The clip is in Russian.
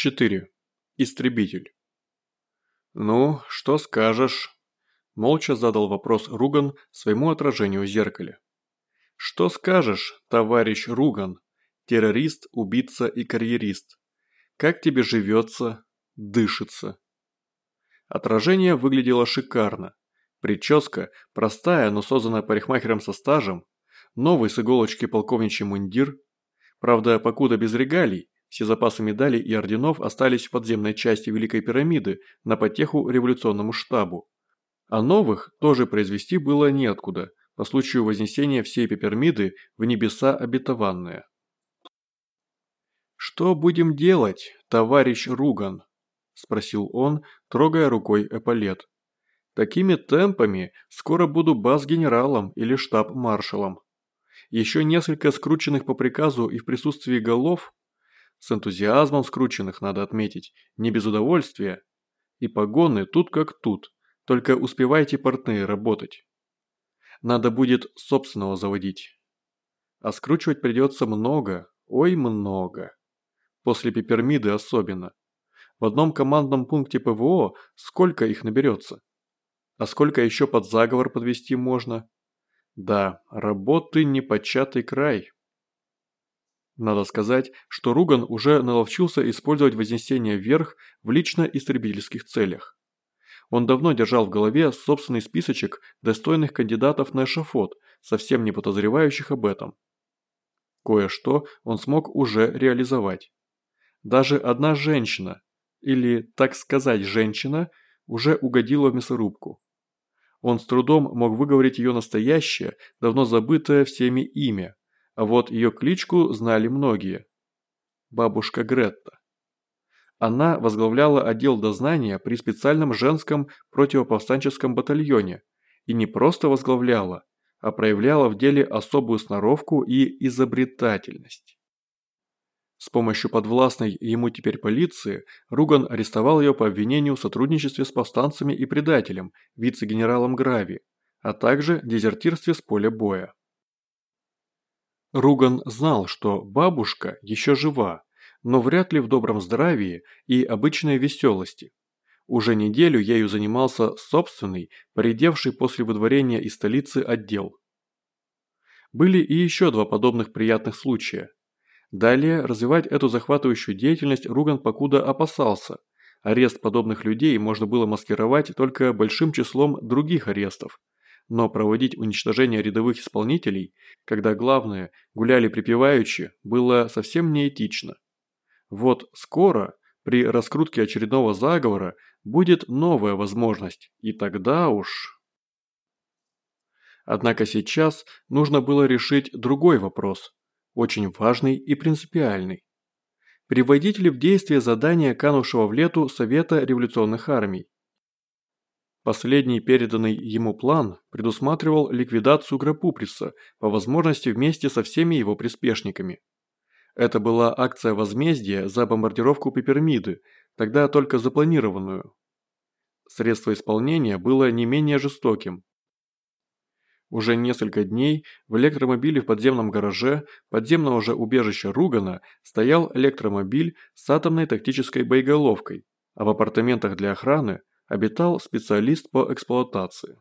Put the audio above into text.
4. Истребитель. «Ну, что скажешь?» – молча задал вопрос Руган своему отражению в зеркале. «Что скажешь, товарищ Руган, террорист, убийца и карьерист? Как тебе живется, дышится?» Отражение выглядело шикарно. Прическа, простая, но созданная парикмахером со стажем, новый с иголочки полковничий мундир, правда, покуда без регалий, все запасы медалей и орденов остались в подземной части Великой пирамиды на потеху революционному штабу. А новых тоже произвести было неоткуда, по случаю вознесения всей пирамиды в небеса обетованные. «Что будем делать, товарищ Руган?» – спросил он, трогая рукой эполет. «Такими темпами скоро буду бас-генералом или штаб-маршалом. Еще несколько скрученных по приказу и в присутствии голов с энтузиазмом скрученных, надо отметить, не без удовольствия. И погоны тут как тут, только успевайте портные работать. Надо будет собственного заводить. А скручивать придется много, ой много. После пипермиды особенно. В одном командном пункте ПВО сколько их наберется? А сколько еще под заговор подвести можно? Да, работы непочатый край. Надо сказать, что Руган уже наловчился использовать вознесение вверх в лично-истребительских целях. Он давно держал в голове собственный списочек достойных кандидатов на эшафот, совсем не подозревающих об этом. Кое-что он смог уже реализовать. Даже одна женщина, или, так сказать, женщина, уже угодила в мясорубку. Он с трудом мог выговорить ее настоящее, давно забытое всеми имя, а вот ее кличку знали многие. Бабушка Гретта. Она возглавляла отдел дознания при специальном женском противоповстанческом батальоне и не просто возглавляла, а проявляла в деле особую сноровку и изобретательность. С помощью подвластной ему теперь полиции Руган арестовал ее по обвинению в сотрудничестве с повстанцами и предателем, вице-генералом Грави, а также дезертирстве с поля боя. Руган знал, что бабушка еще жива, но вряд ли в добром здравии и обычной веселости. Уже неделю ею занимался собственный, поредевший после выдворения из столицы отдел. Были и еще два подобных приятных случая. Далее развивать эту захватывающую деятельность Руган покуда опасался. Арест подобных людей можно было маскировать только большим числом других арестов, но проводить уничтожение рядовых исполнителей, когда главное гуляли припеваючи, было совсем неэтично. Вот скоро, при раскрутке очередного заговора, будет новая возможность, и тогда уж... Однако сейчас нужно было решить другой вопрос, очень важный и принципиальный. Приводить ли в действие задание канувшего в лету Совета революционных армий? Последний переданный ему план предусматривал ликвидацию Грапуприса, по возможности вместе со всеми его приспешниками. Это была акция возмездия за бомбардировку Пепермиды, тогда только запланированную. Средство исполнения было не менее жестоким. Уже несколько дней в электромобиле в подземном гараже подземного же убежища Ругана стоял электромобиль с атомной тактической боеголовкой, а в апартаментах для охраны обитал специалист по эксплуатации.